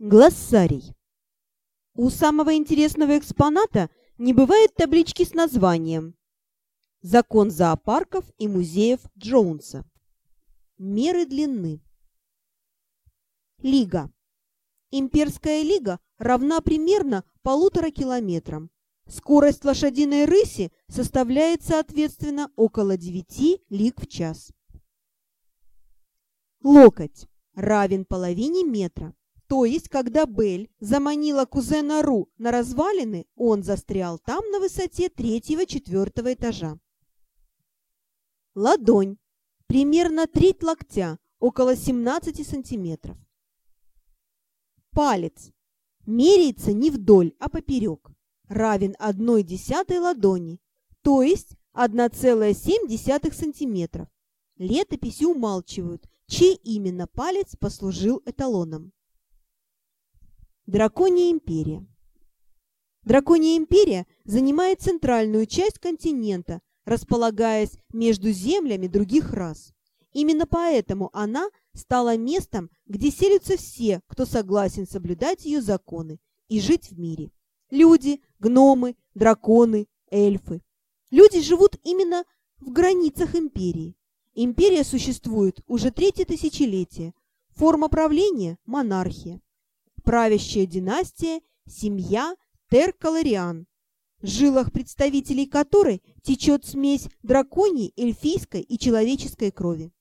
Глоссарий. У самого интересного экспоната не бывает таблички с названием «Закон зоопарков и музеев Джонса». Меры длины. Лига. Имперская лига равна примерно полутора километрам. Скорость лошадиной рыси составляет, соответственно, около 9 лиг в час. Локоть равен половине метра. То есть, когда Бель заманила кузена Ру на развалины, он застрял там на высоте третьего-четвертого этажа. Ладонь. Примерно треть локтя, около 17 сантиметров. Палец. Меряется не вдоль, а поперек. Равен одной десятой ладони, то есть 1,7 сантиметров. Летописи умалчивают, чей именно палец послужил эталоном. Драконья империя. Драконья империя занимает центральную часть континента, располагаясь между землями других рас. Именно поэтому она стала местом, где селятся все, кто согласен соблюдать ее законы и жить в мире. Люди, гномы, драконы, эльфы. Люди живут именно в границах империи. Империя существует уже третье тысячелетие. Форма правления – монархия правящая династия, семья Теркалариан, в жилах представителей которой течет смесь драконьей, эльфийской и человеческой крови.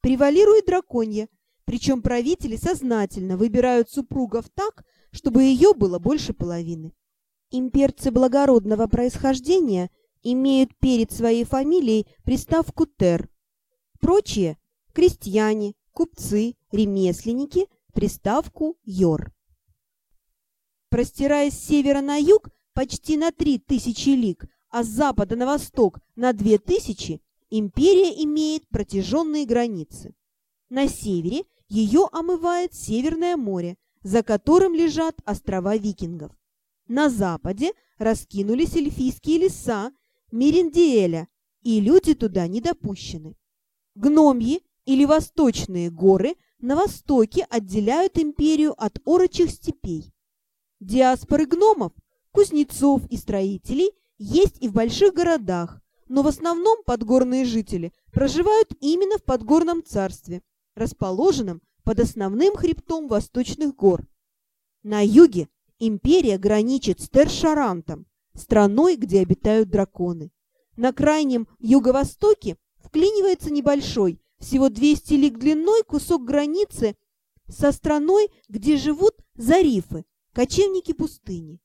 Превалирует драконья, причем правители сознательно выбирают супругов так, чтобы ее было больше половины. Имперцы благородного происхождения имеют перед своей фамилией приставку «тер». Прочие – крестьяне, купцы, ремесленники – приставку «йор». Простираясь с севера на юг почти на три тысячи лиг, а с запада на восток на две тысячи, империя имеет протяженные границы. На севере ее омывает Северное море, за которым лежат острова викингов. На западе раскинулись эльфийские леса Мериндиэля, и люди туда не допущены. Гномьи или восточные горы на востоке отделяют империю от орочих степей. Диаспоры гномов, кузнецов и строителей есть и в больших городах, но в основном подгорные жители проживают именно в подгорном царстве, расположенном под основным хребтом восточных гор. На юге империя граничит с Тершарантом, страной, где обитают драконы. На крайнем юго-востоке вклинивается небольшой, всего 200 лиг длиной кусок границы со страной, где живут зарифы, кочевники пустыни.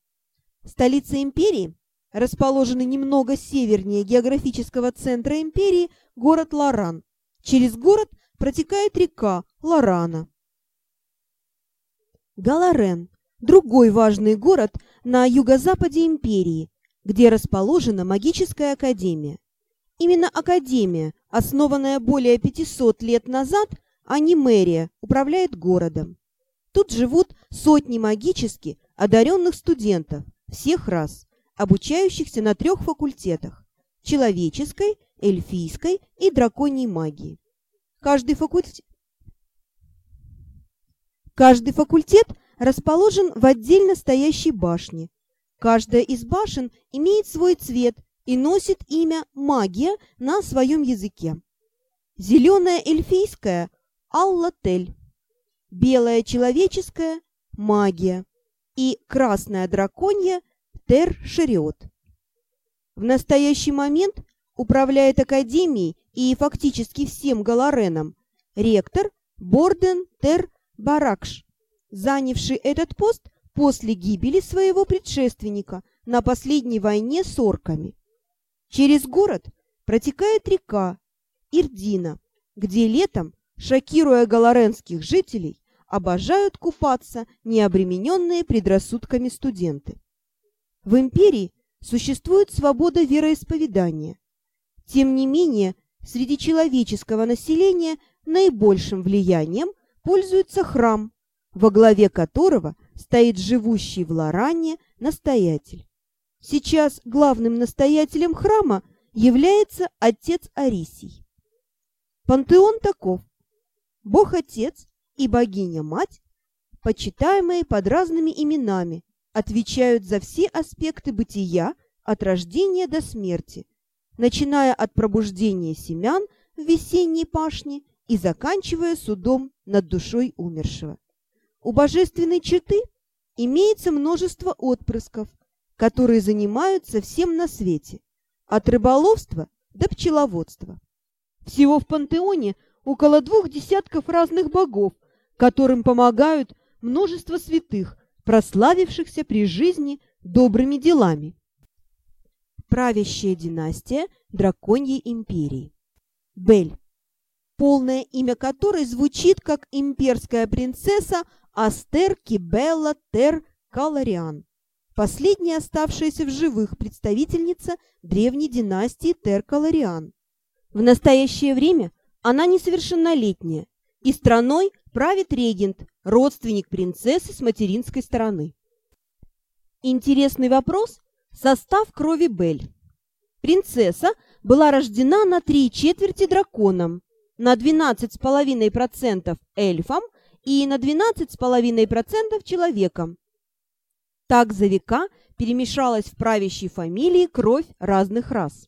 Столица империи, расположенный немного севернее географического центра империи, город Лоран. Через город протекает река Лорана. Галарен – другой важный город на юго-западе империи, где расположена магическая академия. Именно академия, основанная более 500 лет назад, а не мэрия, управляет городом. Тут живут сотни магически одаренных студентов всех рас, обучающихся на трех факультетах – человеческой, эльфийской и драконьей магии. Каждый факультет, Каждый факультет расположен в отдельно стоящей башне. Каждая из башен имеет свой цвет и носит имя «магия» на своем языке. Зеленая эльфийская – Аллатель белая человеческая – магия и красная драконья – Тер-Шериот. В настоящий момент управляет Академией и фактически всем Галареном ректор Борден Тер Баракш, занявший этот пост после гибели своего предшественника на последней войне с орками. Через город протекает река Ирдина, где летом шокируя галаренских жителей, обожают купаться необремененные предрассудками студенты. В империи существует свобода вероисповедания. Тем не менее, среди человеческого населения наибольшим влиянием пользуется храм, во главе которого стоит живущий в Лоране настоятель. Сейчас главным настоятелем храма является отец Арисий. Пантеон таков. Бог-Отец и Богиня-Мать почитаемые под разными именами, отвечают за все аспекты бытия от рождения до смерти, начиная от пробуждения семян в весенней пашне и заканчивая судом над душой умершего. У божественной черты имеется множество отпрысков, которые занимаются всем на свете, от рыболовства до пчеловодства. Всего в пантеоне около двух десятков разных богов, которым помогают множество святых, прославившихся при жизни добрыми делами. Правящая династия Драконьей империи. Бель, полное имя которой звучит как имперская принцесса Астер Кибелла Тер Калариан, последняя оставшаяся в живых представительница древней династии Тер Калариан. В настоящее время она несовершеннолетняя, и страной правит регент, родственник принцессы с материнской стороны. Интересный вопрос – состав крови Бель. Принцесса была рождена на три четверти драконом, на 12,5% эльфом и на 12,5% человеком. Так за века перемешалась в правящей фамилии кровь разных рас.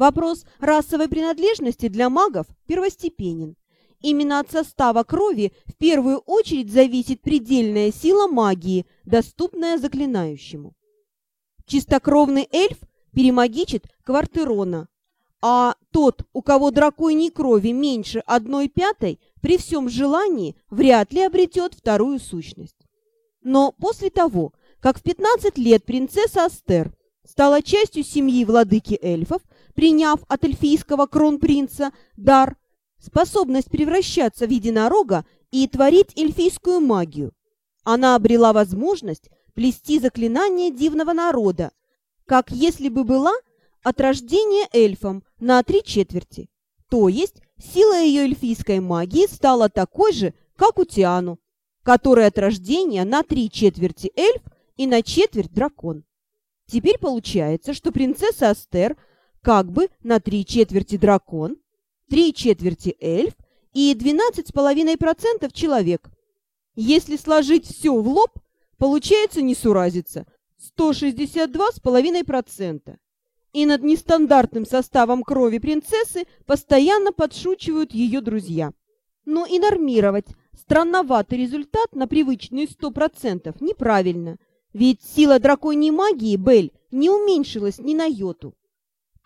Вопрос расовой принадлежности для магов первостепенен. Именно от состава крови в первую очередь зависит предельная сила магии, доступная заклинающему. Чистокровный эльф перемагичит квартерона, а тот, у кого драконьей крови меньше одной пятой, при всем желании вряд ли обретет вторую сущность. Но после того, как в 15 лет принцесса Астер стала частью семьи владыки эльфов, приняв от эльфийского кронпринца дар, способность превращаться в единорога и творить эльфийскую магию, она обрела возможность плести заклинания дивного народа, как если бы была от рождения эльфом на три четверти. То есть сила ее эльфийской магии стала такой же, как у Тиану, который от рождения на три четверти эльф и на четверть дракон. Теперь получается, что принцесса Астер как бы на три четверти дракон, три четверти эльф и 12,5% человек. Если сложить все в лоб, получается несуразица 162,5% и над нестандартным составом крови принцессы постоянно подшучивают ее друзья. Но и нормировать странноватый результат на привычные 100% неправильно, ведь сила драконьей магии Бель не уменьшилась ни на йоту.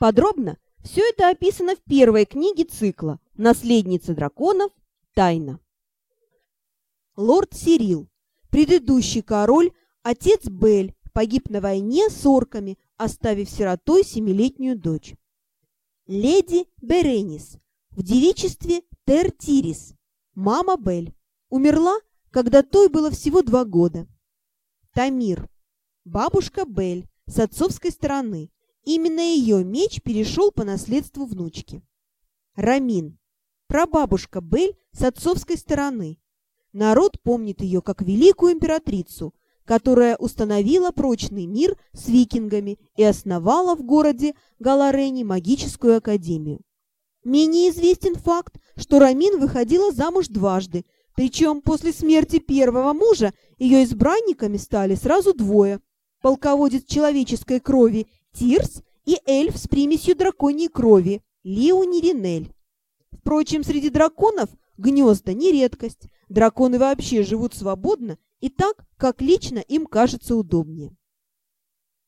Подробно все это описано в первой книге цикла «Наследница драконов. Тайна». Лорд Сирил, предыдущий король, отец Бель, погиб на войне с орками оставив сиротой семилетнюю дочь. Леди Беренис в девичестве Тертирис, мама Бель, умерла, когда той было всего два года. Тамир, бабушка Бель с отцовской стороны, именно ее меч перешел по наследству внучки. Рамин, прабабушка Бель с отцовской стороны. Народ помнит ее как великую императрицу, которая установила прочный мир с викингами и основала в городе Галарене магическую академию. Менее известен факт, что Рамин выходила замуж дважды, причем после смерти первого мужа ее избранниками стали сразу двое – полководец человеческой крови Тирс и эльф с примесью драконьей крови Леони Ринель. Впрочем, среди драконов гнезда не редкость, драконы вообще живут свободно и так, как лично им кажется удобнее.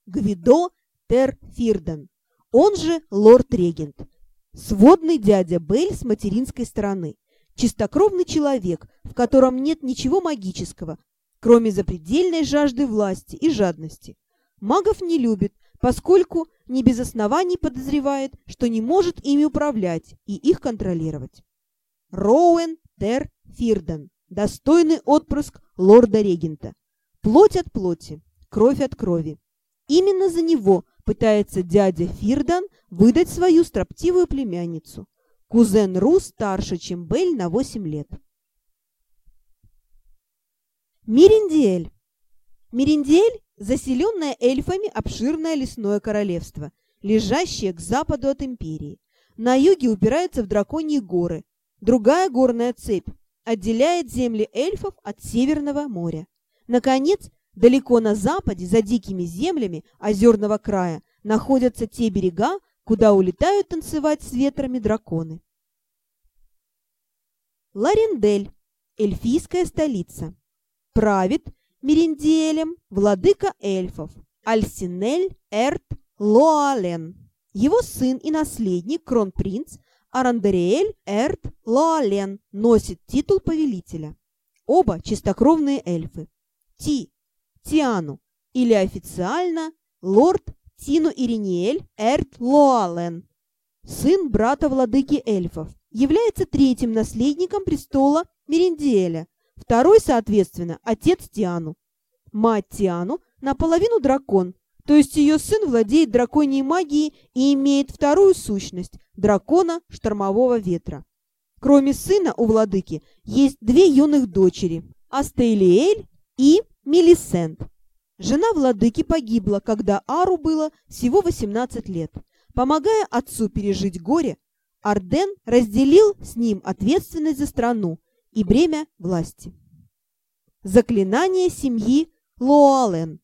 Гвидо Тер Фирден, он же лорд-регент, сводный дядя Бель с материнской стороны, чистокровный человек, в котором нет ничего магического, кроме запредельной жажды власти и жадности. Магов не любит, поскольку не без оснований подозревает, что не может ими управлять и их контролировать. Роуэн Тер Фирден, достойный отпрыск лорда-регента. Плоть от плоти, кровь от крови. Именно за него пытается дядя Фирдан выдать свою строптивую племянницу. Кузен Ру старше, чем Бель на 8 лет. Мириндиэль. Мириндиэль – заселенное эльфами обширное лесное королевство, лежащее к западу от империи. На юге упирается в драконьи горы. Другая горная цепь отделяет земли эльфов от Северного моря. Наконец, далеко на западе, за дикими землями озерного края, находятся те берега, куда улетают танцевать с ветрами драконы. Ларендель, эльфийская столица. Правит Меринделем владыка эльфов Альсинель Эрт Лоален. Его сын и наследник, кронпринц Арандериэль Эрт Лоален, носит титул повелителя. Оба чистокровные эльфы. Ти, Тиану, или официально лорд Тину Ириниэль Эрт Лоален, сын брата владыки эльфов, является третьим наследником престола Мериндиэля, второй, соответственно, отец Тиану. Мать Тиану наполовину дракон, то есть ее сын владеет драконьей магией и имеет вторую сущность – дракона штормового ветра. Кроме сына у владыки есть две юных дочери – Астейлиэль и Мелисент. Жена владыки погибла, когда Ару было всего 18 лет. Помогая отцу пережить горе, Арден разделил с ним ответственность за страну и бремя власти. Заклинание семьи Лоален.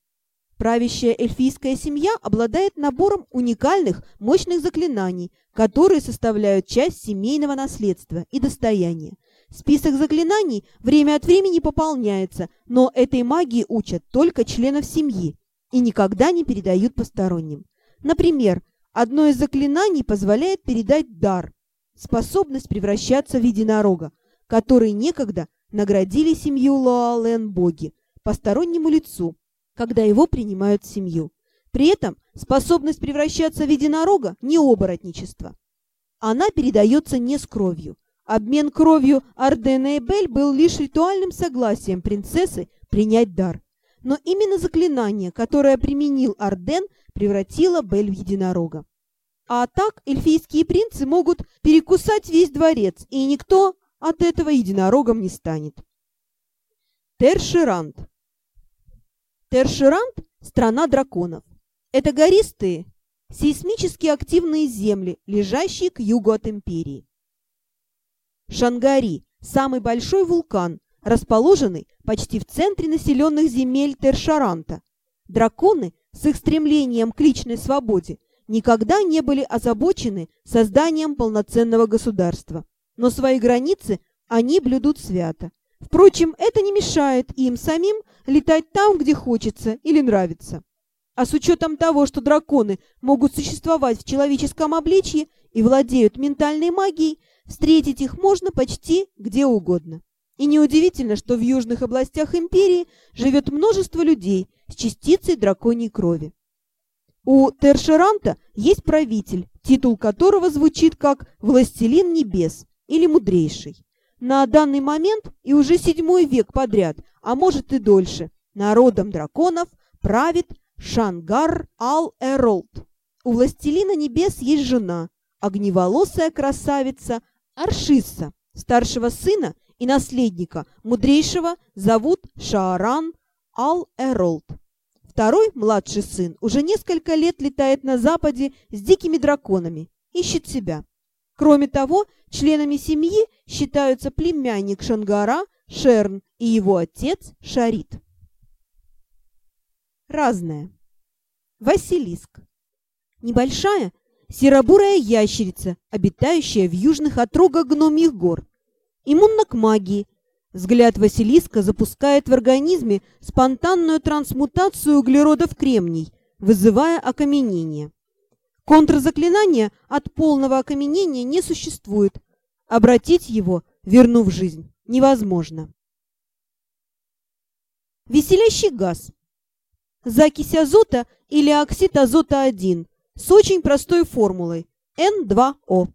Правящая эльфийская семья обладает набором уникальных, мощных заклинаний, которые составляют часть семейного наследства и достояния. Список заклинаний время от времени пополняется, но этой магии учат только членов семьи и никогда не передают посторонним. Например, одно из заклинаний позволяет передать дар, способность превращаться в единорога, который некогда наградили семью Лоален боги, постороннему лицу, когда его принимают в семью. При этом способность превращаться в единорога не оборотничество. Она передается не с кровью, Обмен кровью Ардена и Бель был лишь ритуальным согласием принцессы принять дар. Но именно заклинание, которое применил Арден, превратило Бель в единорога. А так эльфийские принцы могут перекусать весь дворец, и никто от этого единорогом не станет. Тершерант Тершерант – страна драконов. Это гористые, сейсмически активные земли, лежащие к югу от империи. Шангари – самый большой вулкан, расположенный почти в центре населенных земель Тершаранта. Драконы с их стремлением к личной свободе никогда не были озабочены созданием полноценного государства, но свои границы они блюдут свято. Впрочем, это не мешает им самим летать там, где хочется или нравится. А с учетом того, что драконы могут существовать в человеческом обличье и владеют ментальной магией, Встретить их можно почти где угодно. И неудивительно, что в южных областях империи живет множество людей с частицей драконьей крови. У Тершеранта есть правитель, титул которого звучит как «Властелин небес» или «Мудрейший». На данный момент и уже седьмой век подряд, а может и дольше, народом драконов правит Шангар Ал-Эролд. У Властелина небес есть жена, огневолосая красавица Аршисса, старшего сына и наследника мудрейшего, зовут Шааран Ал-Эролд. Второй, младший сын, уже несколько лет летает на западе с дикими драконами, ищет себя. Кроме того, членами семьи считаются племянник Шангара, Шерн и его отец Шарит. Разное. Василиск. Небольшая, серобурая ящерица, обитающая в южных отрогах гномьих гор. Иммунна к магии. Взгляд Василиска запускает в организме спонтанную трансмутацию углерода в кремний, вызывая окаменение. Контрзаклинания от полного окаменения не существует. Обратить его, вернув жизнь, невозможно. Веселящий газ. Закись азота или оксид азота-1 с очень простой формулой N2O.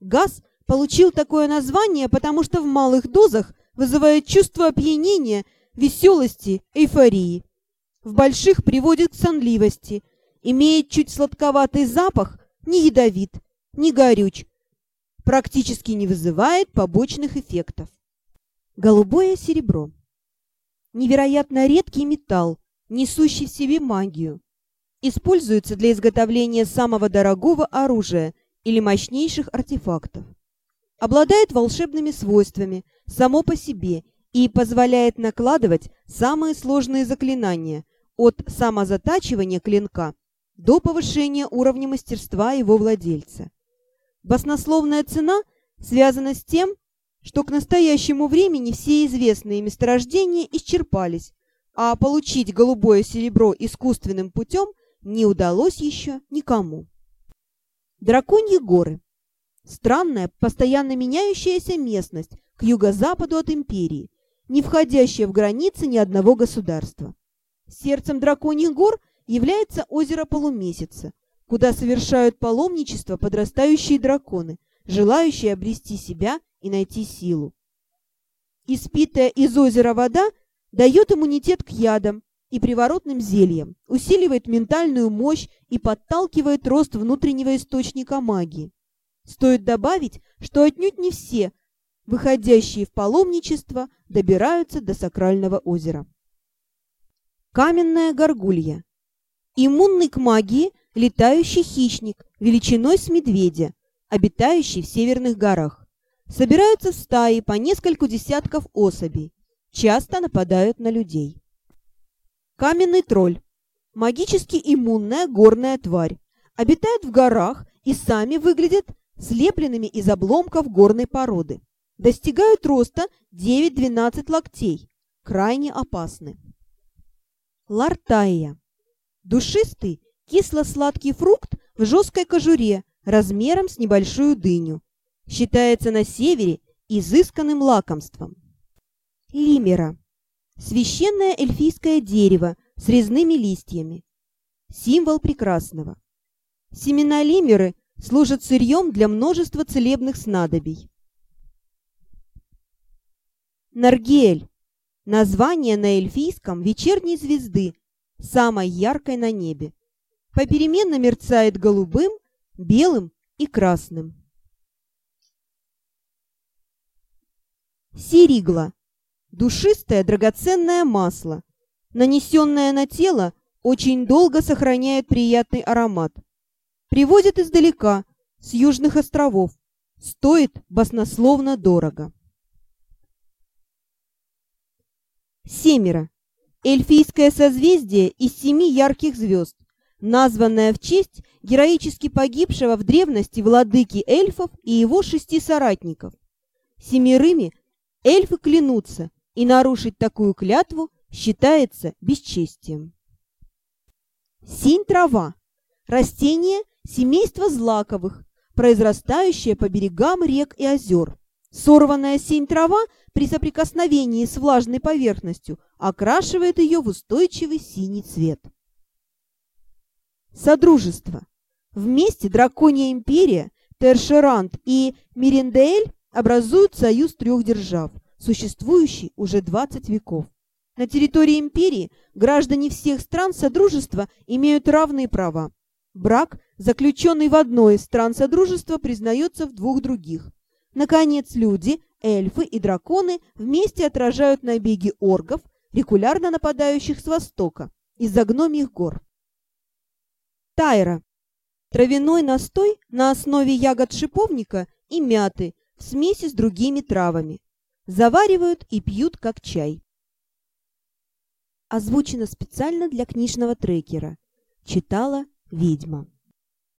Газ получил такое название, потому что в малых дозах вызывает чувство опьянения, веселости, эйфории. В больших приводит к сонливости, имеет чуть сладковатый запах, не ядовит, не горюч, практически не вызывает побочных эффектов. Голубое серебро. Невероятно редкий металл, несущий в себе магию используется для изготовления самого дорогого оружия или мощнейших артефактов. Обладает волшебными свойствами, само по себе и позволяет накладывать самые сложные заклинания от самозатачивания клинка до повышения уровня мастерства его владельца. Баснословная цена связана с тем, что к настоящему времени все известные месторождения исчерпались, а получить голубое серебро искусственным путем не удалось еще никому. Драконьи горы. Странная, постоянно меняющаяся местность к юго-западу от империи, не входящая в границы ни одного государства. Сердцем драконьих гор является озеро Полумесяца, куда совершают паломничество подрастающие драконы, желающие обрести себя и найти силу. Испитая из озера вода дает иммунитет к ядам и приворотным зельям, усиливает ментальную мощь и подталкивает рост внутреннего источника магии. Стоит добавить, что отнюдь не все, выходящие в паломничество, добираются до сакрального озера. Каменная горгулья. Иммунный к магии летающий хищник величиной с медведя, обитающий в северных горах. Собираются в стаи по нескольку десятков особей, часто нападают на людей. Каменный тролль. Магически иммунная горная тварь. Обитает в горах и сами выглядят слепленными из обломков горной породы. Достигают роста 9-12 локтей. Крайне опасны. Лартайя. Душистый, кисло-сладкий фрукт в жесткой кожуре размером с небольшую дыню. Считается на севере изысканным лакомством. Лимера. Священное эльфийское дерево с резными листьями. Символ прекрасного. Семена лимеры служат сырьем для множества целебных снадобий. Наргель. Название на эльфийском вечерней звезды, самой яркой на небе. Попеременно мерцает голубым, белым и красным. Сиригла. Душистое драгоценное масло. Нанесенное на тело очень долго сохраняет приятный аромат. Привозят издалека, с южных островов. Стоит баснословно дорого. Семеро. Эльфийское созвездие из семи ярких звезд, названное в честь героически погибшего в древности владыки эльфов и его шести соратников. Семерыми эльфы клянутся, и нарушить такую клятву считается бесчестием. Синь-трава – растение семейства злаковых, произрастающее по берегам рек и озер. Сорванная синь-трава при соприкосновении с влажной поверхностью окрашивает ее в устойчивый синий цвет. Содружество. Вместе Драконья империя, Тершерант и Мирендель образуют союз трех держав, существующий уже 20 веков. На территории империи граждане всех стран Содружества имеют равные права. Брак, заключенный в одной из стран Содружества, признается в двух других. Наконец, люди, эльфы и драконы вместе отражают набеги оргов, регулярно нападающих с востока, из-за гномьих гор. Тайра. Травяной настой на основе ягод шиповника и мяты в смеси с другими травами. Заваривают и пьют как чай. Озвучено специально для книжного трекера. Читала ведьма.